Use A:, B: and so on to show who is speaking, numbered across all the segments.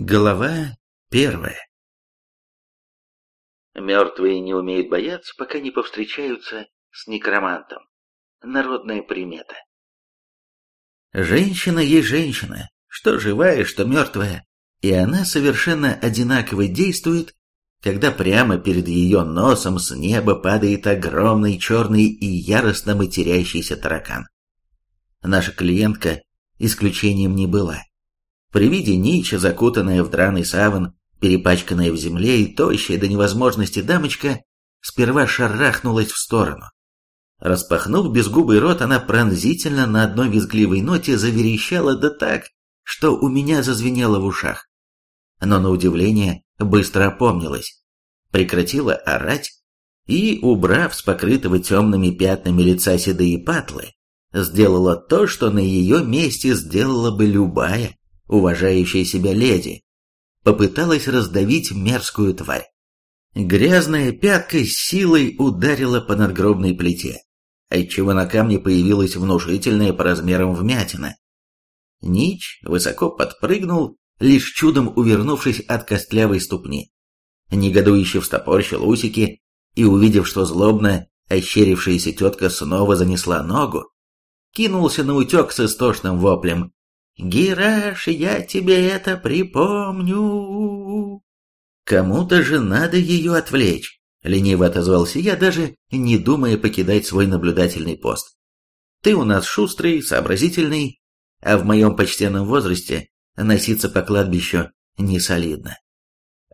A: Глава первая Мертвые не умеют бояться, пока не повстречаются с некромантом. Народная примета. Женщина есть женщина, что живая, что мертвая, и она совершенно одинаково действует, когда прямо перед ее носом с неба падает огромный черный и яростно матерящийся таракан. Наша клиентка исключением не была. При виде Нича, закутанная в драный саван, перепачканная в земле и тощая до невозможности дамочка, сперва шарахнулась в сторону. Распахнув безгубый рот, она пронзительно на одной визгливой ноте заверещала да так, что у меня зазвенело в ушах. Но на удивление быстро опомнилась, прекратила орать и, убрав с покрытого темными пятнами лица седые патлы, сделала то, что на ее месте сделала бы любая уважающая себя леди, попыталась раздавить мерзкую тварь. Грязная пятка силой ударила по надгробной плите, отчего на камне появилась внушительная по размерам вмятина. Нич высоко подпрыгнул, лишь чудом увернувшись от костлявой ступни. Негодующе встопорщил усики и, увидев, что злобно ощерившаяся тетка снова занесла ногу, кинулся на утек с истошным воплем. Гираш, я тебе это припомню. Кому-то же надо ее отвлечь, лениво отозвался я, даже не думая покидать свой наблюдательный пост. Ты у нас шустрый, сообразительный, а в моем почтенном возрасте носиться по кладбищу не солидно.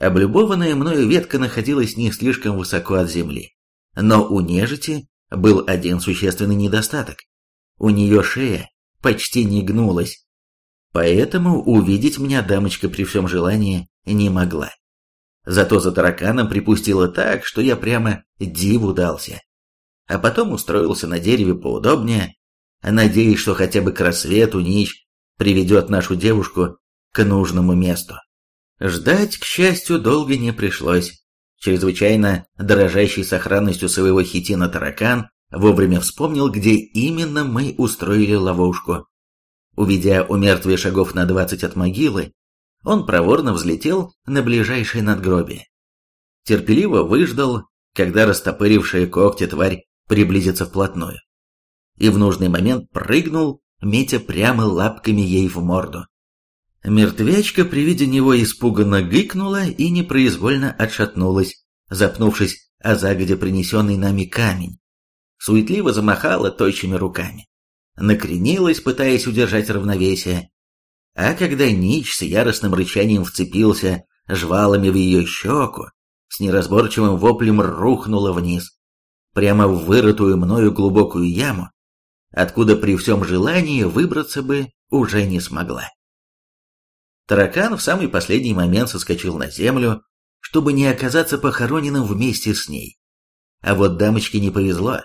A: Облюбованная мною ветка находилась не слишком высоко от земли, но у нежити был один существенный недостаток. У нее шея почти не гнулась, Поэтому увидеть меня дамочка при всем желании не могла. Зато за тараканом припустила так, что я прямо диву дался. А потом устроился на дереве поудобнее, надеясь, что хотя бы к рассвету Нич приведет нашу девушку к нужному месту. Ждать, к счастью, долго не пришлось. Чрезвычайно дорожащий сохранностью своего хитина таракан вовремя вспомнил, где именно мы устроили ловушку. Увидя у мертвия шагов на двадцать от могилы, он проворно взлетел на ближайшее надгробие. Терпеливо выждал, когда растопырившая когти тварь приблизится вплотную. И в нужный момент прыгнул, метя прямо лапками ей в морду. Мертвячка при виде него испуганно гыкнула и непроизвольно отшатнулась, запнувшись о загодя принесенный нами камень. Суетливо замахала тощими руками накренилась, пытаясь удержать равновесие. А когда Нич с яростным рычанием вцепился жвалами в ее щеку, с неразборчивым воплем рухнула вниз, прямо в вырытую мною глубокую яму, откуда при всем желании выбраться бы уже не смогла. Таракан в самый последний момент соскочил на землю, чтобы не оказаться похороненным вместе с ней. А вот дамочке не повезло.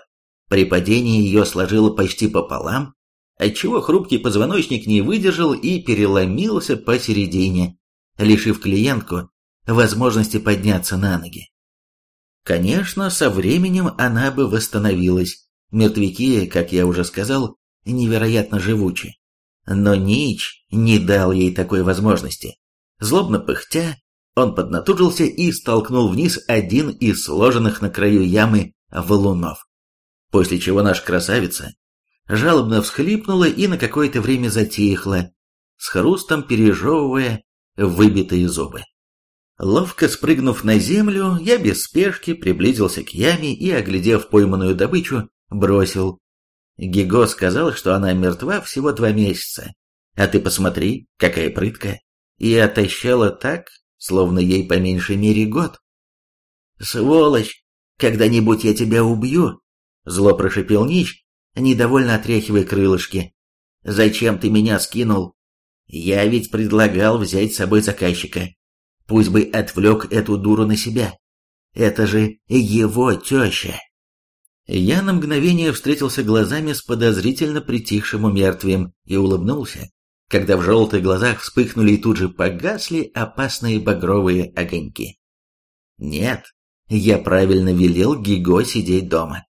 A: При падении ее сложило почти пополам, отчего хрупкий позвоночник не выдержал и переломился посередине, лишив клиентку возможности подняться на ноги. Конечно, со временем она бы восстановилась. Мертвяки, как я уже сказал, невероятно живучи. Но Нич не дал ей такой возможности. Злобно пыхтя, он поднатужился и столкнул вниз один из сложенных на краю ямы валунов после чего наша красавица жалобно всхлипнула и на какое-то время затихла, с хрустом пережевывая выбитые зубы. Ловко спрыгнув на землю, я без спешки приблизился к яме и, оглядев пойманную добычу, бросил. Гиго сказал, что она мертва всего два месяца. А ты посмотри, какая прыткая. И отощала так, словно ей по меньшей мере год. «Сволочь! Когда-нибудь я тебя убью!» Зло прошипел Нич, недовольно отряхивая крылышки. «Зачем ты меня скинул? Я ведь предлагал взять с собой заказчика. Пусть бы отвлек эту дуру на себя. Это же его теща». Я на мгновение встретился глазами с подозрительно притихшим умертвием и улыбнулся, когда в желтых глазах вспыхнули и тут же погасли опасные багровые огоньки. Нет, я правильно велел Гиго сидеть дома.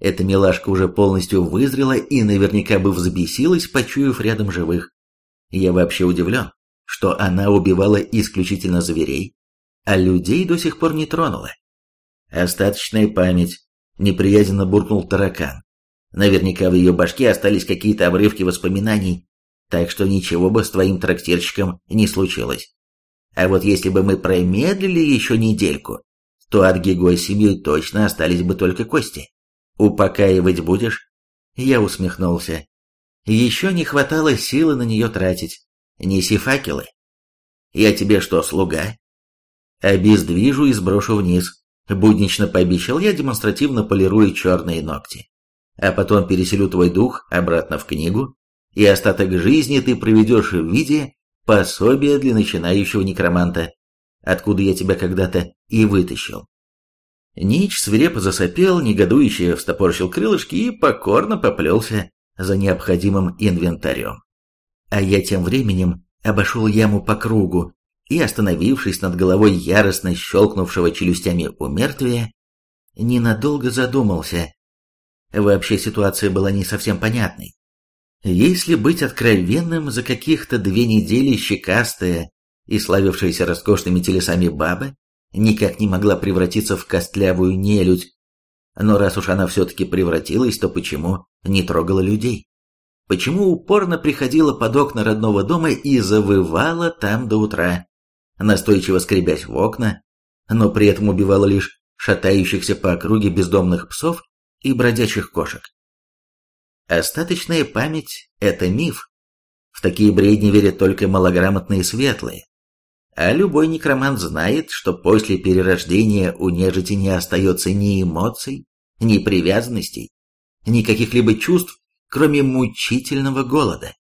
A: Эта милашка уже полностью вызрела и наверняка бы взбесилась, почуяв рядом живых. Я вообще удивлен, что она убивала исключительно зверей, а людей до сих пор не тронула. Остаточная память, неприязненно буркнул таракан. Наверняка в ее башке остались какие-то обрывки воспоминаний, так что ничего бы с твоим трактирщиком не случилось. А вот если бы мы промедлили еще недельку, то от Гигой семьей точно остались бы только кости. Упокаивать будешь? Я усмехнулся. Еще не хватало силы на нее тратить. Неси факелы. Я тебе что, слуга? Обездвижу и сброшу вниз. Буднично пообещал я, демонстративно полируя черные ногти. А потом переселю твой дух обратно в книгу, и остаток жизни ты проведешь в виде пособия для начинающего некроманта, откуда я тебя когда-то и вытащил. Нич свирепо засопел, негодующе встопорщил крылышки и покорно поплелся за необходимым инвентарем. А я тем временем обошел яму по кругу и, остановившись над головой яростно щелкнувшего челюстями у мертвия, ненадолго задумался. Вообще ситуация была не совсем понятной. Если быть откровенным, за каких-то две недели щекастая и славившаяся роскошными телесами баба никак не могла превратиться в костлявую нелюдь. Но раз уж она все-таки превратилась, то почему не трогала людей? Почему упорно приходила под окна родного дома и завывала там до утра, настойчиво скребясь в окна, но при этом убивала лишь шатающихся по округе бездомных псов и бродячих кошек? Остаточная память – это миф. В такие бредни верят только малограмотные светлые. А любой некромант знает, что после перерождения у нежити не остается ни эмоций, ни привязанностей, ни каких-либо чувств, кроме мучительного голода.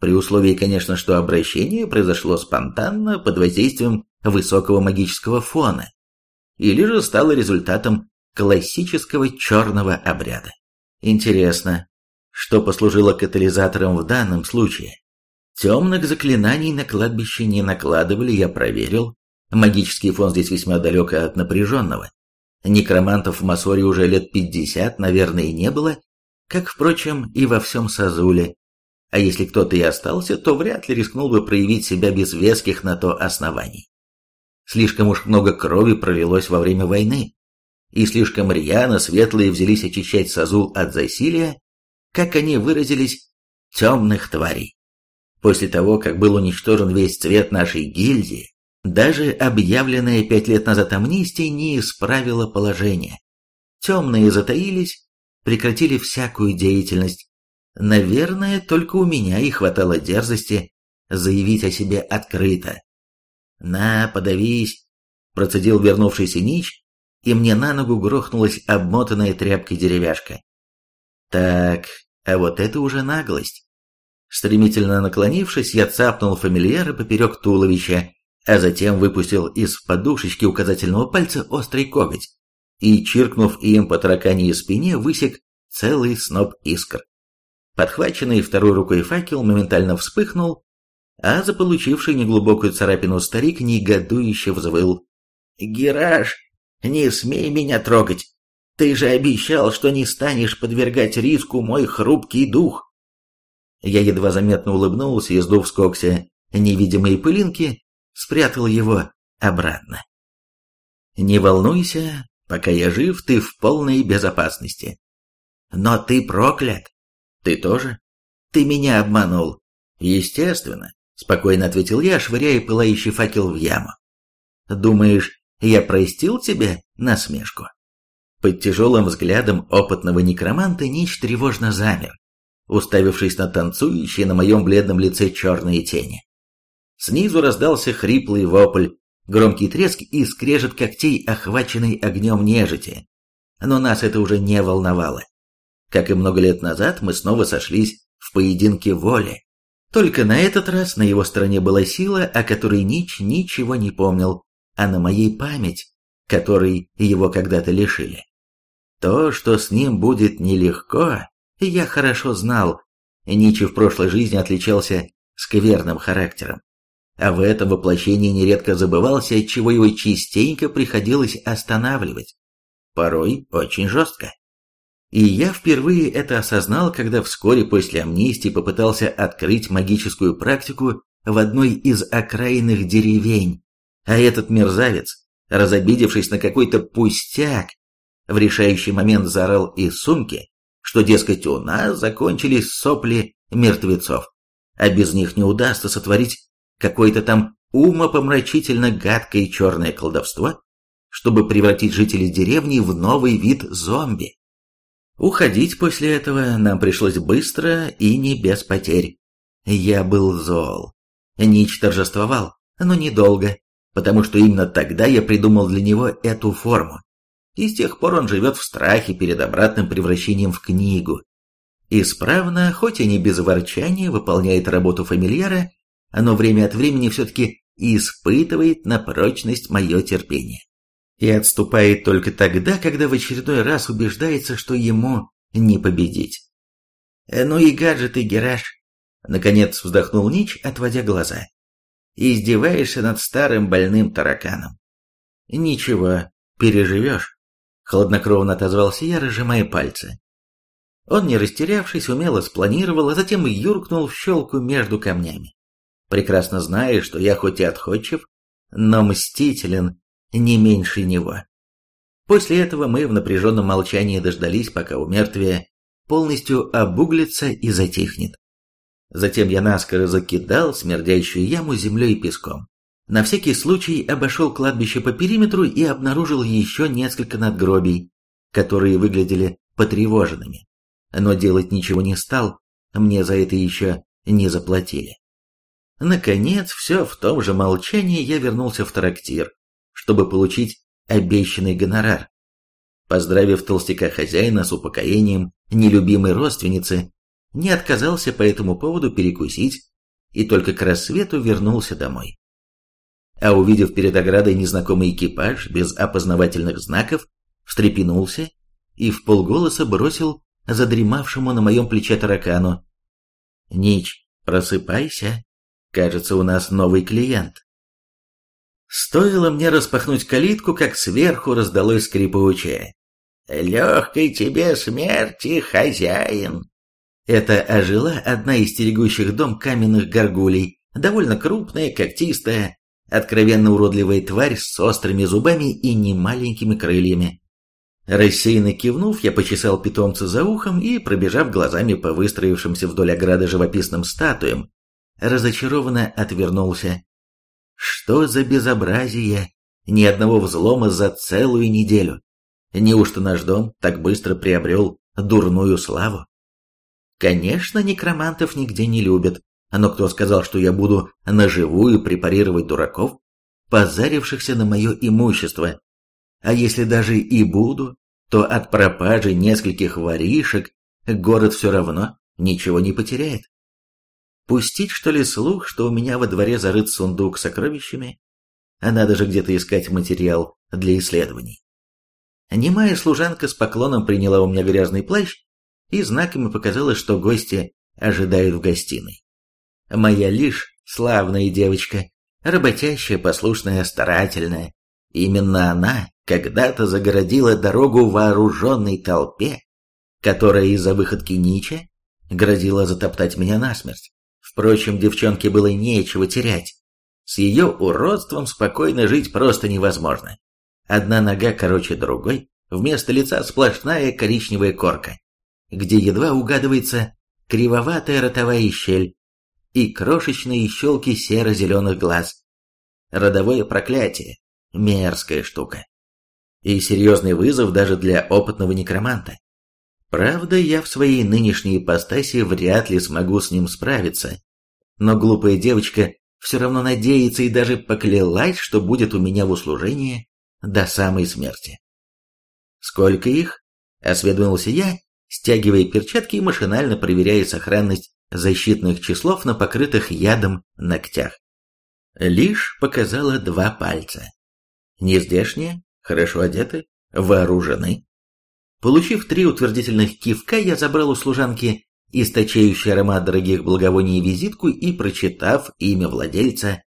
A: При условии, конечно, что обращение произошло спонтанно под воздействием высокого магического фона, или же стало результатом классического черного обряда. Интересно, что послужило катализатором в данном случае? Темных заклинаний на кладбище не накладывали, я проверил. Магический фон здесь весьма далек от напряженного. Некромантов в Масоре уже лет пятьдесят, наверное, и не было, как, впрочем, и во всем Сазуле. А если кто-то и остался, то вряд ли рискнул бы проявить себя без веских на то оснований. Слишком уж много крови пролилось во время войны, и слишком рьяно светлые взялись очищать Сазул от засилия, как они выразились, темных тварей. После того, как был уничтожен весь цвет нашей гильдии, даже объявленная пять лет назад амнистия не исправила положение. Темные затаились, прекратили всякую деятельность. Наверное, только у меня и хватало дерзости заявить о себе открыто. «На, подавись!» – процедил вернувшийся Нич, и мне на ногу грохнулась обмотанная тряпкой деревяшка. Так, а вот это уже наглость. Стремительно наклонившись, я цапнул фамильяра поперек туловища, а затем выпустил из подушечки указательного пальца острый коготь и, чиркнув им по тараканьей спине, высек целый сноп искр. Подхваченный второй рукой факел моментально вспыхнул, а заполучивший неглубокую царапину старик негодующе взвыл. «Гераш, не смей меня трогать! Ты же обещал, что не станешь подвергать риску мой хрупкий дух!» Я едва заметно улыбнулся и, сдув с кокся невидимые пылинки, спрятал его обратно. «Не волнуйся, пока я жив, ты в полной безопасности. Но ты проклят. Ты тоже? Ты меня обманул. Естественно, спокойно ответил я, швыряя пылающий факел в яму. Думаешь, я простил тебе насмешку? Под тяжелым взглядом опытного некроманта Нич тревожно замер, уставившись на танцующие на моем бледном лице черные тени. Снизу раздался хриплый вопль, громкий треск и скрежет когтей, охваченный огнем нежити. Но нас это уже не волновало. Как и много лет назад, мы снова сошлись в поединке воли. Только на этот раз на его стороне была сила, о которой Нич ничего не помнил, а на моей память, которой его когда-то лишили. То, что с ним будет нелегко, я хорошо знал, Ничи в прошлой жизни отличался скверным характером, а в этом воплощении нередко забывался, отчего его частенько приходилось останавливать, порой очень жестко. И я впервые это осознал, когда вскоре после амнистии попытался открыть магическую практику в одной из окраинных деревень, а этот мерзавец, разобидевшись на какой-то пустяк, в решающий момент заорал из сумки, что, дескать, у нас закончились сопли мертвецов, а без них не удастся сотворить какое-то там умопомрачительно гадкое черное колдовство, чтобы превратить жителей деревни в новый вид зомби. Уходить после этого нам пришлось быстро и не без потерь. Я был зол. Нич торжествовал, но недолго, потому что именно тогда я придумал для него эту форму. И с тех пор он живет в страхе перед обратным превращением в книгу. Исправно, хоть и не без ворчания, выполняет работу фамильяра, но время от времени все-таки испытывает на прочность мое терпение и отступает только тогда, когда в очередной раз убеждается, что ему не победить. «Э, «Ну и гаджеты, Гераш!» — наконец вздохнул Нич, отводя глаза. «Издеваешься над старым больным тараканом». «Ничего, переживешь», — хладнокровно отозвался я, разжимая пальцы. Он, не растерявшись, умело спланировал, а затем юркнул в щелку между камнями. Прекрасно зная, что я хоть и отходчив, но мстителен не меньше него. После этого мы в напряженном молчании дождались, пока у мертвия полностью обуглится и затихнет. Затем я наскоро закидал смердящую яму землей и песком. На всякий случай обошел кладбище по периметру и обнаружил еще несколько надгробий, которые выглядели потревоженными. Но делать ничего не стал, мне за это еще не заплатили. Наконец, все в том же молчании я вернулся в трактир, чтобы получить обещанный гонорар. Поздравив толстяка-хозяина с упокоением нелюбимой родственницы, не отказался по этому поводу перекусить и только к рассвету вернулся домой. А увидев перед оградой незнакомый экипаж без опознавательных знаков, встрепенулся и в полголоса бросил задремавшему на моем плече таракану. «Нич, просыпайся, кажется, у нас новый клиент». Стоило мне распахнуть калитку, как сверху раздалось скрипучее. «Легкой тебе смерти, хозяин!» Это ожила одна из стерегущих дом каменных горгулей, довольно крупная, когтистая, откровенно уродливая тварь с острыми зубами и немаленькими крыльями. Рассеянно кивнув, я почесал питомца за ухом и, пробежав глазами по выстроившимся вдоль ограды живописным статуям, разочарованно отвернулся. Что за безобразие? Ни одного взлома за целую неделю. Неужто наш дом так быстро приобрел дурную славу? Конечно, некромантов нигде не любят, но кто сказал, что я буду наживую препарировать дураков, позарившихся на мое имущество? А если даже и буду, то от пропажи нескольких воришек город все равно ничего не потеряет. Пустить, что ли, слух, что у меня во дворе зарыт сундук с сокровищами? А надо же где-то искать материал для исследований. Немая служанка с поклоном приняла у меня грязный плащ и знаками показала, что гости ожидают в гостиной. Моя лишь славная девочка, работящая, послушная, старательная. Именно она когда-то загородила дорогу вооруженной толпе, которая из-за выходки Нича грозила затоптать меня насмерть. Впрочем, девчонке было нечего терять. С ее уродством спокойно жить просто невозможно. Одна нога короче другой, вместо лица сплошная коричневая корка, где едва угадывается кривоватая ротовая щель и крошечные щелки серо-зеленых глаз. Родовое проклятие, мерзкая штука. И серьезный вызов даже для опытного некроманта. Правда, я в своей нынешней ипостаси вряд ли смогу с ним справиться, но глупая девочка все равно надеется и даже поклялась, что будет у меня в услужении до самой смерти. «Сколько их?» – осведомился я, стягивая перчатки и машинально проверяя сохранность защитных числов на покрытых ядом ногтях. Лишь показала два пальца. Нездешние, хорошо одеты, вооружены. Получив три утвердительных кивка, я забрал у служанки источающий аромат дорогих благовоний визитку и, прочитав имя владельца,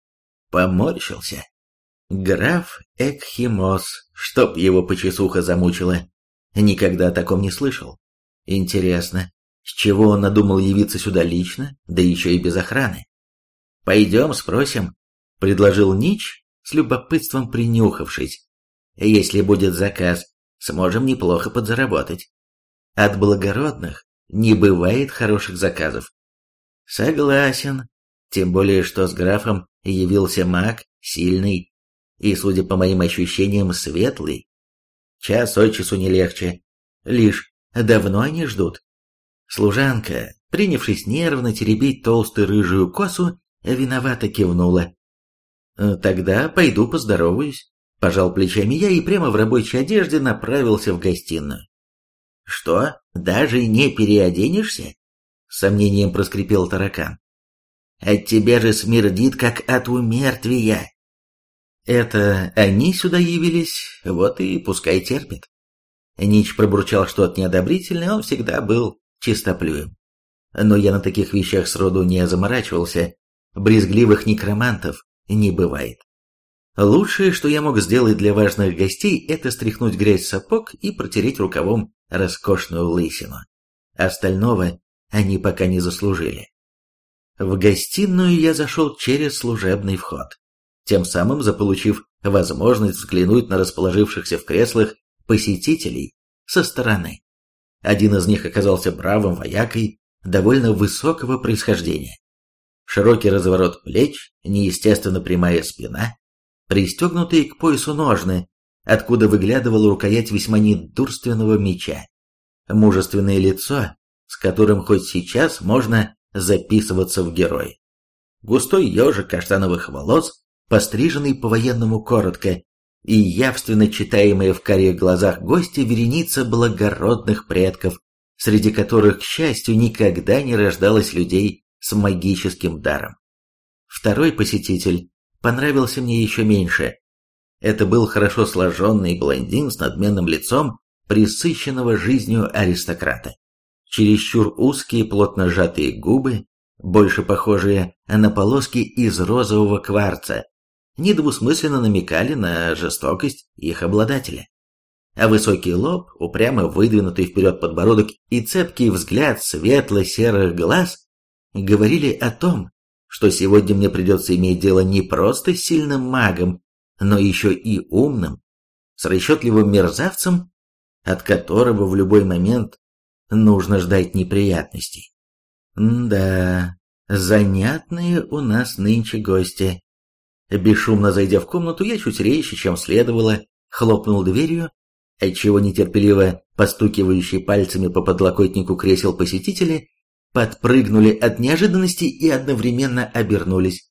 A: поморщился. Граф Экхимос, чтоб его почесуха замучила. Никогда о таком не слышал. Интересно, с чего он надумал явиться сюда лично, да еще и без охраны? «Пойдем спросим», — предложил Нич, с любопытством принюхавшись. «Если будет заказ, сможем неплохо подзаработать. От благородных не бывает хороших заказов». «Согласен, тем более, что с графом явился маг, сильный и, судя по моим ощущениям, светлый. Час от часу не легче. Лишь давно они ждут. Служанка, принявшись нервно теребить толстую рыжую косу, виновато кивнула. «Э, «Тогда пойду поздороваюсь», — пожал плечами я и прямо в рабочей одежде направился в гостиную. «Что, даже не переоденешься?» — сомнением проскрипел таракан. «От тебя же смердит, как от умертвия!» «Это они сюда явились, вот и пускай терпит». Нич пробурчал что-то неодобрительное, он всегда был чистоплюем. Но я на таких вещах сроду не заморачивался, брезгливых некромантов не бывает. Лучшее, что я мог сделать для важных гостей, это стряхнуть грязь сапог и протереть рукавом роскошную лысину. Остального они пока не заслужили. В гостиную я зашел через служебный вход, тем самым заполучив возможность взглянуть на расположившихся в креслах посетителей со стороны. Один из них оказался бравым воякой довольно высокого происхождения широкий разворот плеч, неестественно прямая спина, пристегнутые к поясу ножны, откуда выглядывала рукоять весьма недурственного меча, мужественное лицо, с которым хоть сейчас можно записываться в герой. Густой ежик каштановых волос, постриженный по-военному коротко, и явственно читаемая в карих глазах гостя вереница благородных предков, среди которых, к счастью, никогда не рождалось людей с магическим даром. Второй посетитель понравился мне еще меньше. Это был хорошо сложенный блондин с надменным лицом присыщенного жизнью аристократа. Чересчур узкие плотно сжатые губы, больше похожие на полоски из розового кварца, недвусмысленно намекали на жестокость их обладателя. А высокий лоб, упрямо выдвинутый вперед подбородок и цепкий взгляд светло-серых глаз говорили о том, что сегодня мне придется иметь дело не просто с сильным магом, но еще и умным, с расчетливым мерзавцем, от которого в любой момент нужно ждать неприятностей. да, занятные у нас нынче гости. Бесшумно зайдя в комнату, я чуть резче, чем следовало, хлопнул дверью, отчего нетерпеливо постукивающие пальцами по подлокотнику кресел посетители подпрыгнули от неожиданности и одновременно обернулись.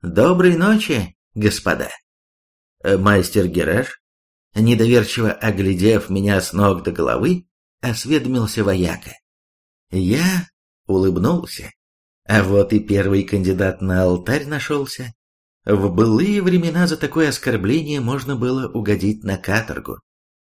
A: «Доброй ночи, господа!» э, Мастер Гераш, недоверчиво оглядев меня с ног до головы, осведомился вояка. Я улыбнулся. А вот и первый кандидат на алтарь нашелся. В былые времена за такое оскорбление можно было угодить на каторгу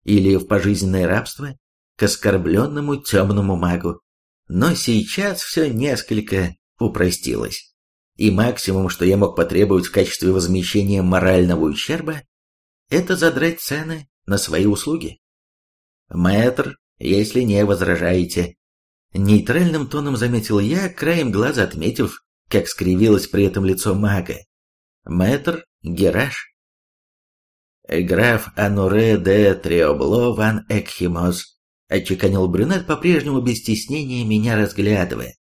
A: или в пожизненное рабство к оскорбленному темному магу. Но сейчас все несколько упростилось. И максимум, что я мог потребовать в качестве возмещения морального ущерба, это задрать цены на свои услуги. Мэтр, если не возражаете. Нейтральным тоном заметил я, краем глаза отметив, как скривилось при этом лицо мага. Мэтр Гераш. Граф Ануре де Триобло ван Экхимоз — отчеканил брюнет, по-прежнему без стеснения меня разглядывая.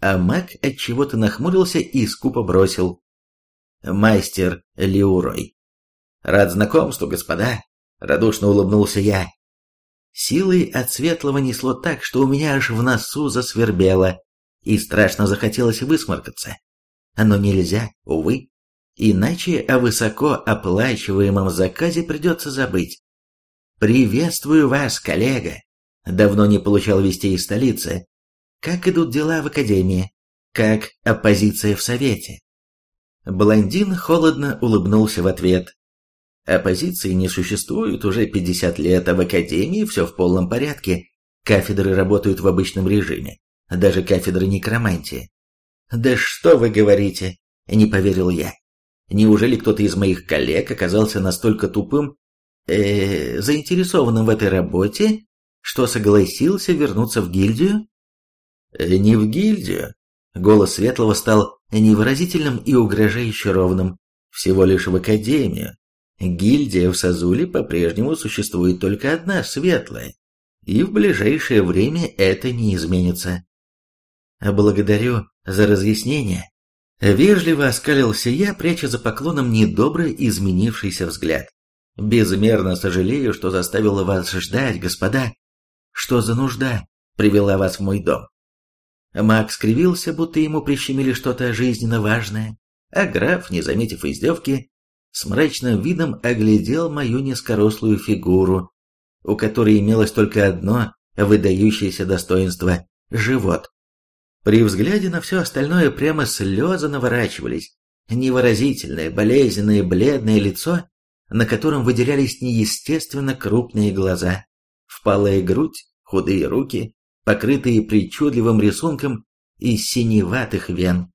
A: А маг отчего-то нахмурился и скупо бросил. «Мастер Леурой». «Рад знакомству, господа», — радушно улыбнулся я. Силой от светлого несло так, что у меня аж в носу засвербело, и страшно захотелось высморкаться. Но нельзя, увы, иначе о высоко оплачиваемом заказе придется забыть. «Приветствую вас, коллега!» Давно не получал вестей из столицы. Как идут дела в академии? Как оппозиция в совете? Блондин холодно улыбнулся в ответ. Оппозиции не существует уже 50 лет, а в академии все в полном порядке. Кафедры работают в обычном режиме. Даже кафедры некромантии. «Да что вы говорите?» – не поверил я. Неужели кто-то из моих коллег оказался настолько тупым, э, заинтересованным в этой работе, что согласился вернуться в гильдию? Э, не в гильдию. Голос Светлого стал невыразительным и угрожающе ровным, всего лишь в академию. Гильдия в Сазуле по-прежнему существует только одна, светлая, и в ближайшее время это не изменится. Благодарю за разъяснение. Вежливо оскалился я, пряча за поклоном недобро изменившийся взгляд. Безмерно сожалею, что заставила вас ждать, господа. Что за нужда привела вас в мой дом? Макс скривился, будто ему прищемили что-то жизненно важное, а граф, не заметив издевки, с мрачным видом оглядел мою низкорослую фигуру, у которой имелось только одно выдающееся достоинство – живот. При взгляде на все остальное прямо слезы наворачивались. Невыразительное, болезненное, бледное лицо, на котором выделялись неестественно крупные глаза, впалая грудь, худые руки, покрытые причудливым рисунком из синеватых вен.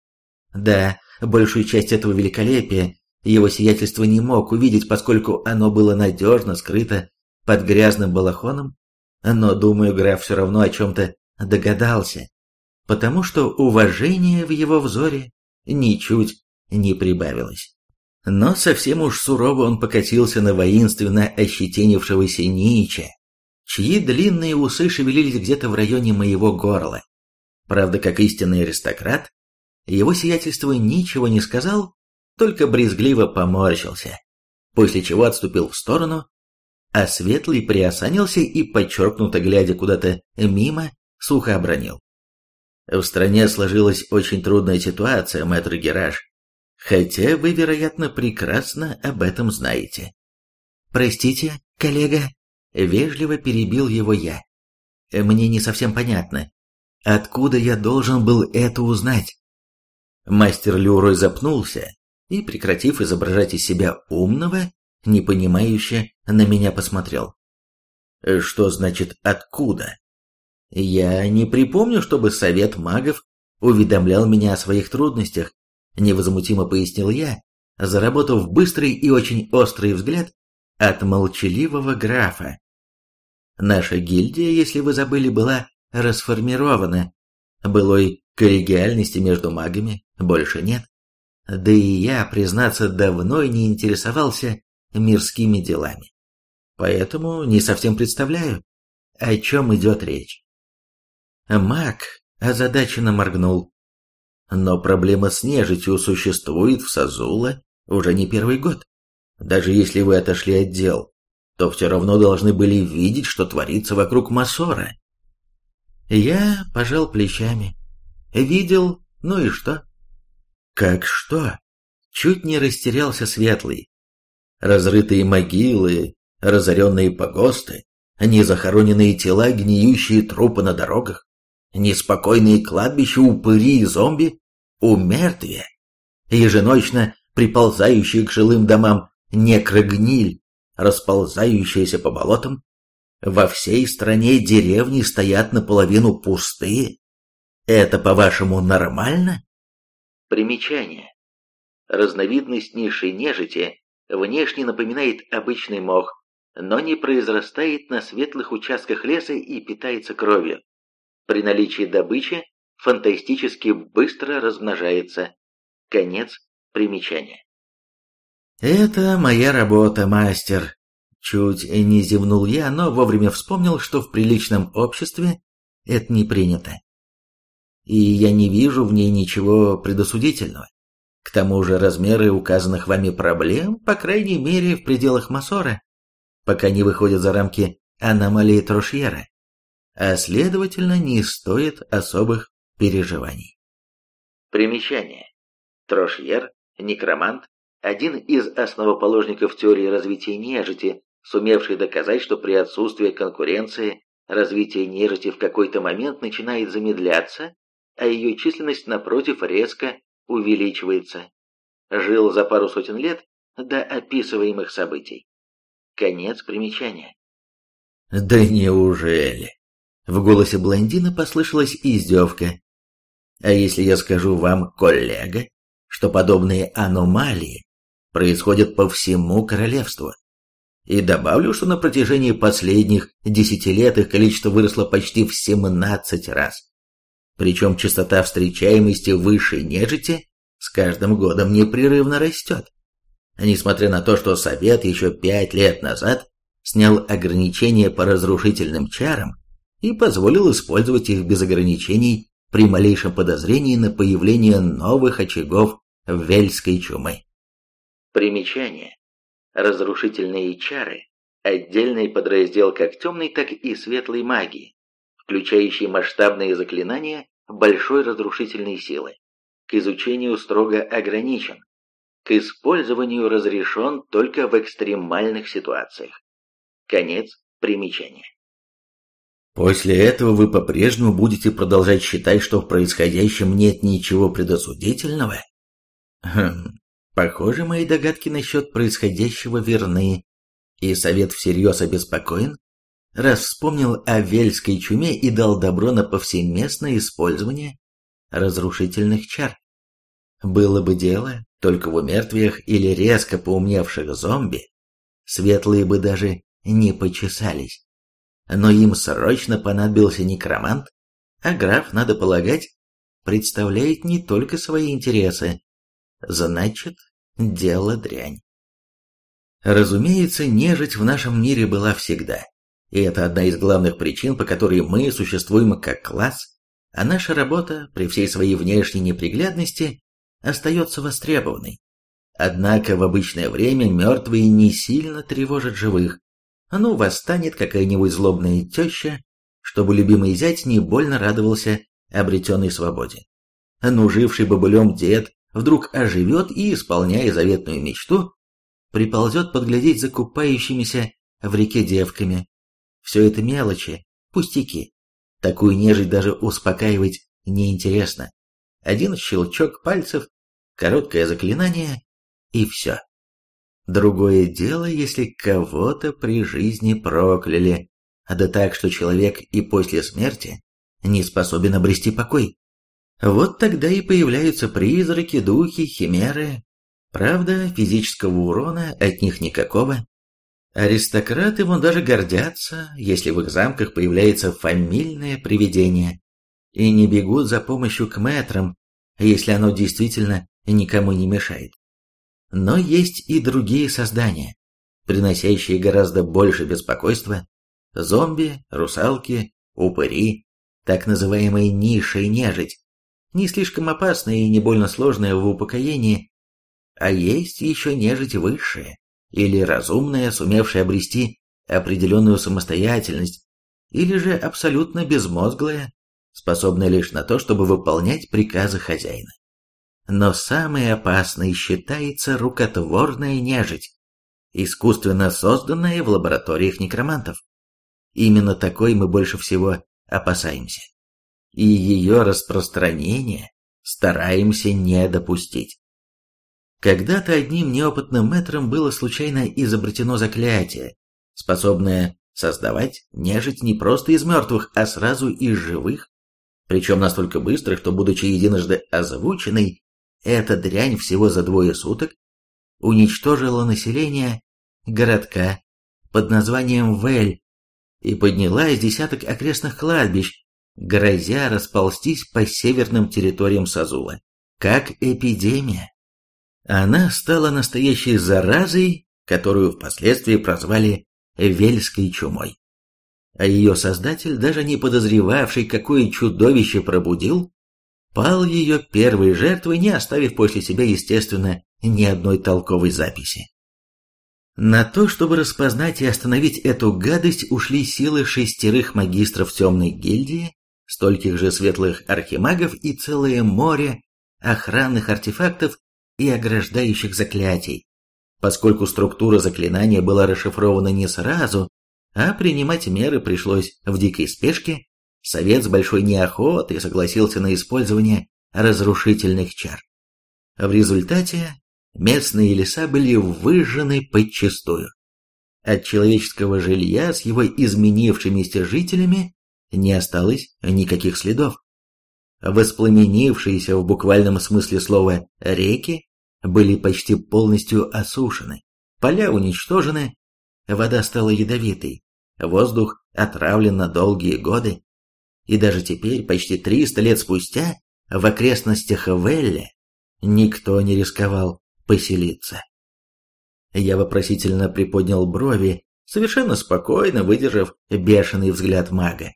A: Да, большую часть этого великолепия его сиятельство не мог увидеть, поскольку оно было надежно скрыто под грязным балахоном, но, думаю, граф все равно о чем-то догадался потому что уважение в его взоре ничуть не прибавилось. Но совсем уж сурово он покатился на воинственно ощетинившегося Нича, чьи длинные усы шевелились где-то в районе моего горла. Правда, как истинный аристократ, его сиятельство ничего не сказал, только брезгливо поморщился, после чего отступил в сторону, а Светлый приосанился и, подчеркнуто глядя куда-то мимо, сухо обронил. В стране сложилась очень трудная ситуация, мэтр Гераж, хотя вы, вероятно, прекрасно об этом знаете. Простите, коллега, вежливо перебил его я. Мне не совсем понятно, откуда я должен был это узнать. Мастер Люрой запнулся и, прекратив изображать из себя умного, непонимающе на меня посмотрел. Что значит «откуда»? Я не припомню, чтобы совет магов уведомлял меня о своих трудностях, невозмутимо пояснил я, заработав быстрый и очень острый взгляд от молчаливого графа. Наша гильдия, если вы забыли, была расформирована. Былой коллегиальности между магами больше нет. Да и я, признаться, давно не интересовался мирскими делами. Поэтому не совсем представляю, о чем идет речь. Маг озадаченно моргнул. Но проблема с нежитью существует в Сазула уже не первый год. Даже если вы отошли от дел, то все равно должны были видеть, что творится вокруг Масора. Я пожал плечами. Видел, ну и что? Как что? Чуть не растерялся Светлый. Разрытые могилы, разоренные погосты, незахороненные тела, гниющие трупы на дорогах неспокойные кладбища упыри и зомби, у мертвия, еженочно приползающие к жилым домам некрогниль, расползающаяся по болотам, во всей стране деревни стоят наполовину пустые. Это, по-вашему, нормально? Примечание. Разновидность низшей нежити внешне напоминает обычный мох, но не произрастает на светлых участках леса и питается кровью. При наличии добычи фантастически быстро размножается. Конец примечания. «Это моя работа, мастер», Чуть не зевнул я, но вовремя вспомнил, что в приличном обществе это не принято. И я не вижу в ней ничего предосудительного. К тому же размеры указанных вами проблем, по крайней мере, в пределах Масора, пока не выходят за рамки аномалии Трошьера а следовательно не стоит особых переживаний. Примечание. Трошьер, некромант, один из основоположников теории развития нежити, сумевший доказать, что при отсутствии конкуренции развитие нежити в какой-то момент начинает замедляться, а ее численность, напротив, резко увеличивается. Жил за пару сотен лет до описываемых событий. Конец примечания. «Да неужели?» В голосе блондина послышалась издевка. А если я скажу вам, коллега, что подобные аномалии происходят по всему королевству? И добавлю, что на протяжении последних десяти лет их количество выросло почти в 17 раз. Причем частота встречаемости высшей нежити с каждым годом непрерывно растет. Несмотря на то, что Совет еще пять лет назад снял ограничения по разрушительным чарам и позволил использовать их без ограничений при малейшем подозрении на появление новых очагов вельской чумы. Примечание. Разрушительные чары – отдельный подраздел как темной, так и светлой магии, включающий масштабные заклинания большой разрушительной силы. К изучению строго ограничен, к использованию разрешен только в экстремальных ситуациях. Конец примечания. После этого вы по-прежнему будете продолжать считать, что в происходящем нет ничего предосудительного? Хм, похоже, мои догадки насчет происходящего верны, и совет всерьез обеспокоен, раз вспомнил о вельской чуме и дал добро на повсеместное использование разрушительных чар. Было бы дело только в умертвиях или резко поумневших зомби, светлые бы даже не почесались. Но им срочно понадобился некромант, а граф, надо полагать, представляет не только свои интересы. Значит, дело дрянь. Разумеется, нежить в нашем мире была всегда. И это одна из главных причин, по которой мы существуем как класс, а наша работа, при всей своей внешней неприглядности, остается востребованной. Однако в обычное время мертвые не сильно тревожат живых, ну, восстанет какая-нибудь злобная теща, чтобы любимый зять не больно радовался обретенной свободе. Ну, живший бабулем дед вдруг оживет и, исполняя заветную мечту, приползет подглядеть за купающимися в реке девками. Все это мелочи, пустяки. Такую нежить даже успокаивать неинтересно. Один щелчок пальцев, короткое заклинание, и все. Другое дело, если кого-то при жизни прокляли, да так, что человек и после смерти не способен обрести покой. Вот тогда и появляются призраки, духи, химеры. Правда, физического урона от них никакого. Аристократы вон даже гордятся, если в их замках появляется фамильное привидение, и не бегут за помощью к мэтрам, если оно действительно никому не мешает. Но есть и другие создания, приносящие гораздо больше беспокойства. Зомби, русалки, упыри, так называемые нишей нежить, не слишком опасная и не больно сложная в упокоении, а есть еще нежить высшая, или разумная, сумевшая обрести определенную самостоятельность, или же абсолютно безмозглая, способная лишь на то, чтобы выполнять приказы хозяина. Но самой опасной считается рукотворная нежить, искусственно созданная в лабораториях некромантов. Именно такой мы больше всего опасаемся. И ее распространение стараемся не допустить. Когда-то одним неопытным мэтром было случайно изобретено заклятие, способное создавать нежить не просто из мертвых, а сразу из живых, причем настолько быстро, что, будучи единожды озвученной, эта дрянь всего за двое суток уничтожила население городка под названием Вель и подняла из десяток окрестных кладбищ, грозя расползтись по северным территориям Сазула, как эпидемия. Она стала настоящей заразой, которую впоследствии прозвали Вельской чумой. А ее создатель, даже не подозревавший, какое чудовище пробудил, пал ее первой жертвой, не оставив после себя, естественно, ни одной толковой записи. На то, чтобы распознать и остановить эту гадость, ушли силы шестерых магистров темной гильдии, стольких же светлых архимагов и целое море охранных артефактов и ограждающих заклятий. Поскольку структура заклинания была расшифрована не сразу, а принимать меры пришлось в дикой спешке, Совет с большой неохотой согласился на использование разрушительных чар. В результате местные леса были выжжены подчистую. От человеческого жилья с его изменившимися жителями не осталось никаких следов. Воспламенившиеся в буквальном смысле слова реки были почти полностью осушены, поля уничтожены, вода стала ядовитой, воздух отравлен на долгие годы, и даже теперь, почти 300 лет спустя, в окрестностях Велли никто не рисковал поселиться. Я вопросительно приподнял брови, совершенно спокойно выдержав бешеный взгляд мага.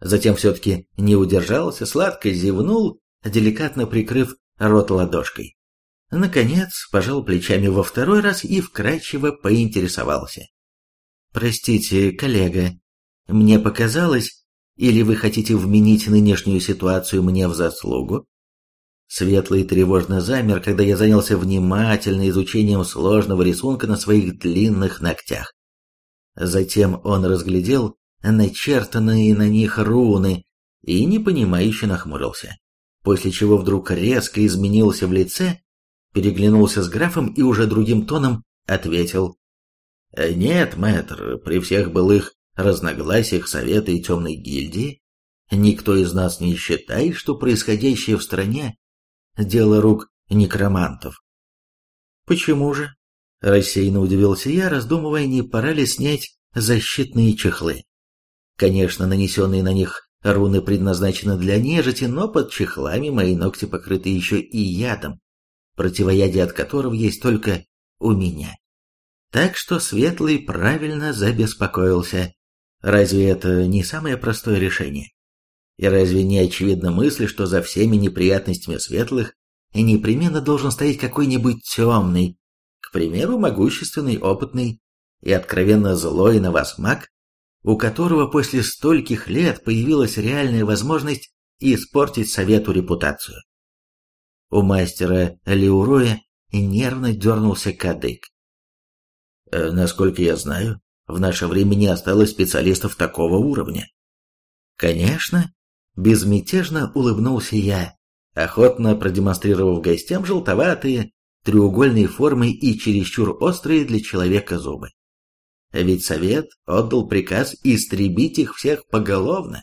A: Затем все-таки не удержался, сладко зевнул, деликатно прикрыв рот ладошкой. Наконец, пожал плечами во второй раз и вкрадчиво поинтересовался. «Простите, коллега, мне показалось, или вы хотите вменить нынешнюю ситуацию мне в заслугу?» Светлый тревожно замер, когда я занялся внимательно изучением сложного рисунка на своих длинных ногтях. Затем он разглядел начертанные на них руны и непонимающе нахмурился, после чего вдруг резко изменился в лице, переглянулся с графом и уже другим тоном ответил. «Нет, мэтр, при всех былых разногласиях Совета и Темной гильдии никто из нас не считает, что происходящее в стране дело рук некромантов. Почему же? Рассеянно удивился я, раздумывая, не пора ли снять защитные чехлы. Конечно, нанесенные на них руны предназначены для нежити, но под чехлами мои ногти покрыты еще и ядом, противоядие от которого есть только у меня. Так что Светлый правильно забеспокоился. Разве это не самое простое решение? И разве не очевидна мысль, что за всеми неприятностями светлых непременно должен стоять какой-нибудь темный, к примеру, могущественный, опытный и откровенно злой на вас маг, у которого после стольких лет появилась реальная возможность испортить совету репутацию. У мастера Леуроя нервно дернулся кадык. «Э, «Насколько я знаю, в наше время не осталось специалистов такого уровня». «Конечно, Безмятежно улыбнулся я, охотно продемонстрировав гостям желтоватые, треугольные формы и чересчур острые для человека зубы. Ведь совет отдал приказ истребить их всех поголовно.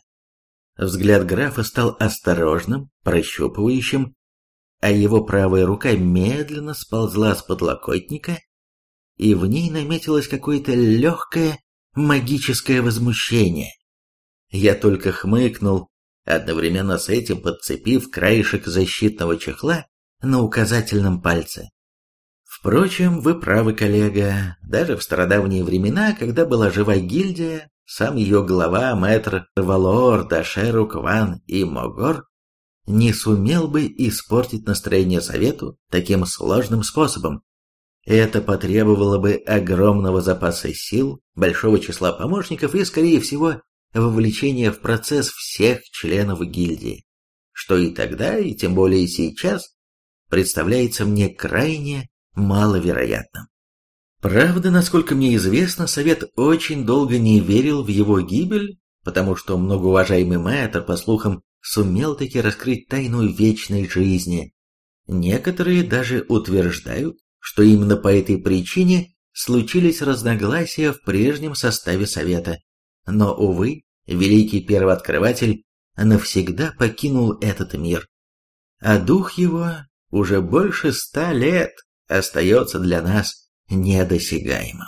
A: Взгляд графа стал осторожным, прощупывающим, а его правая рука медленно сползла с подлокотника, и в ней наметилось какое-то легкое магическое возмущение. Я только хмыкнул, одновременно с этим подцепив краешек защитного чехла на указательном пальце. Впрочем, вы правы, коллега, даже в стародавние времена, когда была жива гильдия, сам ее глава, мэтр Валор, Дашеру, Кван и Могор, не сумел бы испортить настроение совету таким сложным способом. Это потребовало бы огромного запаса сил, большого числа помощников и, скорее всего, вовлечение в процесс всех членов гильдии, что и тогда, и тем более сейчас, представляется мне крайне маловероятным. Правда, насколько мне известно, Совет очень долго не верил в его гибель, потому что многоуважаемый мэтр, по слухам, сумел таки раскрыть тайну вечной жизни. Некоторые даже утверждают, что именно по этой причине случились разногласия в прежнем составе Совета. Но, увы, великий первооткрыватель навсегда покинул этот мир, а дух его уже больше ста лет остается для нас недосягаемым.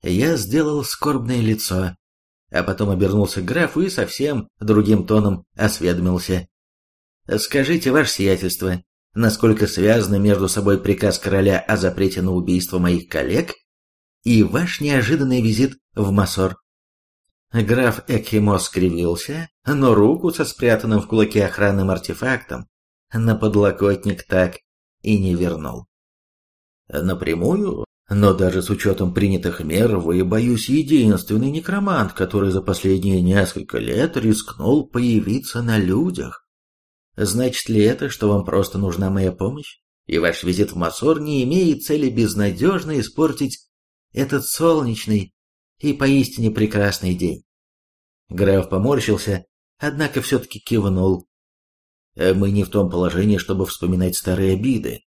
A: Я сделал скорбное лицо, а потом обернулся к графу и совсем другим тоном осведомился. «Скажите, ваше сиятельство, насколько связаны между собой приказ короля о запрете на убийство моих коллег и ваш неожиданный визит в Масор?» Граф Экхимо скривился, но руку со спрятанным в кулаке охранным артефактом на подлокотник так и не вернул. Напрямую, но даже с учетом принятых мер, вы, боюсь, единственный некромант, который за последние несколько лет рискнул появиться на людях. Значит ли это, что вам просто нужна моя помощь? И ваш визит в Масор не имеет цели безнадежно испортить этот солнечный и поистине прекрасный день. Граф поморщился, однако все-таки кивнул. «Э, «Мы не в том положении, чтобы вспоминать старые обиды,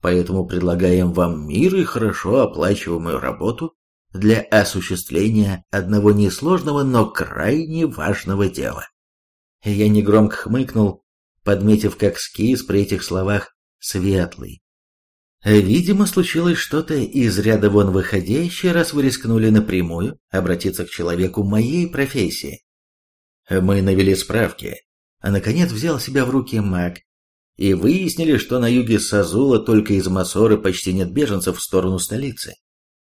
A: поэтому предлагаем вам мир и хорошо оплачиваемую работу для осуществления одного несложного, но крайне важного дела». Я негромко хмыкнул, подметив, как скис при этих словах светлый. Видимо, случилось что-то из ряда вон выходящее, раз вы рискнули напрямую обратиться к человеку моей профессии. Мы навели справки, а наконец взял себя в руки маг и выяснили, что на юге Сазула только из Масоры почти нет беженцев в сторону столицы.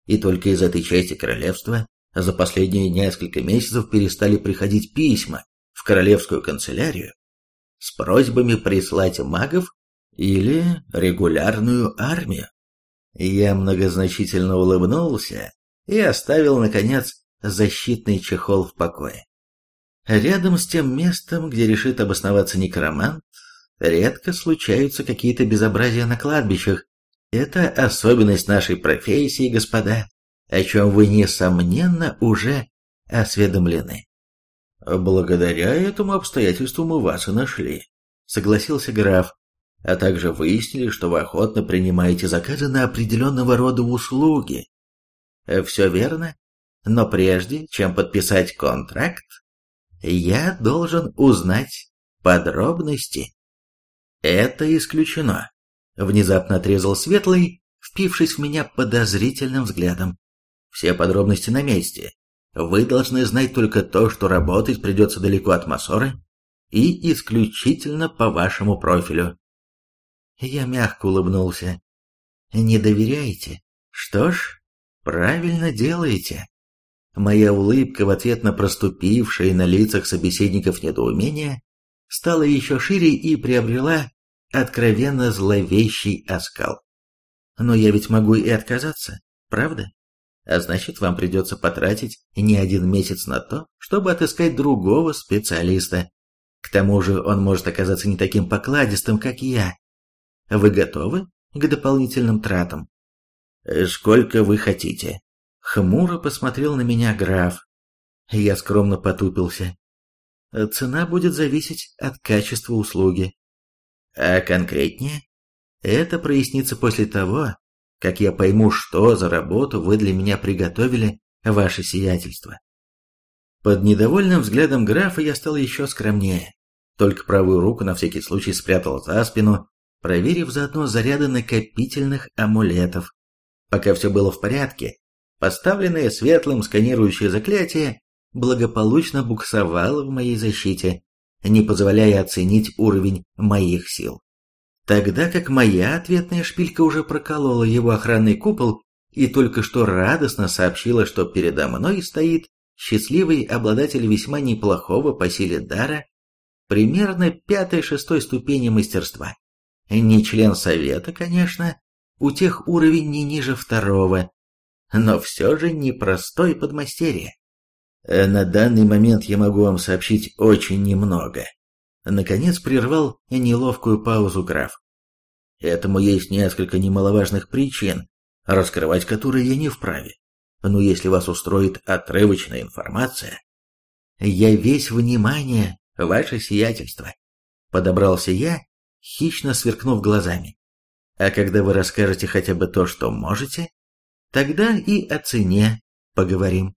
A: И только из этой части королевства за последние несколько месяцев перестали приходить письма в королевскую канцелярию с просьбами прислать магов или регулярную армию. Я многозначительно улыбнулся и оставил, наконец, защитный чехол в покое. Рядом с тем местом, где решит обосноваться некромант, редко случаются какие-то безобразия на кладбищах. Это особенность нашей профессии, господа, о чем вы, несомненно, уже осведомлены. Благодаря этому обстоятельству мы вас и нашли, согласился граф, а также выяснили, что вы охотно принимаете заказы на определенного рода услуги. Все верно, но прежде, чем подписать контракт, я должен узнать подробности. Это исключено. Внезапно отрезал Светлый, впившись в меня подозрительным взглядом. Все подробности на месте. Вы должны знать только то, что работать придется далеко от Масоры и исключительно по вашему профилю. Я мягко улыбнулся. Не доверяете? Что ж, правильно делаете. Моя улыбка в ответ на проступившее на лицах собеседников недоумение стала еще шире и приобрела откровенно зловещий оскал. Но я ведь могу и отказаться, правда? А значит, вам придется потратить не один месяц на то, чтобы отыскать другого специалиста. К тому же он может оказаться не таким покладистым, как я. Вы готовы к дополнительным тратам? Сколько вы хотите? Хмуро посмотрел на меня граф. Я скромно потупился. Цена будет зависеть от качества услуги. А конкретнее? Это прояснится после того, как я пойму, что за работу вы для меня приготовили, ваше сиятельство. Под недовольным взглядом графа я стал еще скромнее. Только правую руку на всякий случай спрятал за спину, проверив заодно заряды накопительных амулетов. Пока все было в порядке, поставленное светлым сканирующее заклятие благополучно буксовало в моей защите, не позволяя оценить уровень моих сил. Тогда как моя ответная шпилька уже проколола его охранный купол и только что радостно сообщила, что передо мной стоит счастливый обладатель весьма неплохого по силе дара, примерно пятой-шестой ступени мастерства. Не член совета, конечно, у тех уровень не ниже второго, но все же непростой подмастерье. Э, на данный момент я могу вам сообщить очень немного. Наконец прервал неловкую паузу граф. Этому есть несколько немаловажных причин, раскрывать которые я не вправе. Но если вас устроит отрывочная информация... Я весь внимание, ваше сиятельство. Подобрался я, хищно сверкнув глазами. А когда вы расскажете хотя бы то, что можете, тогда и о цене поговорим.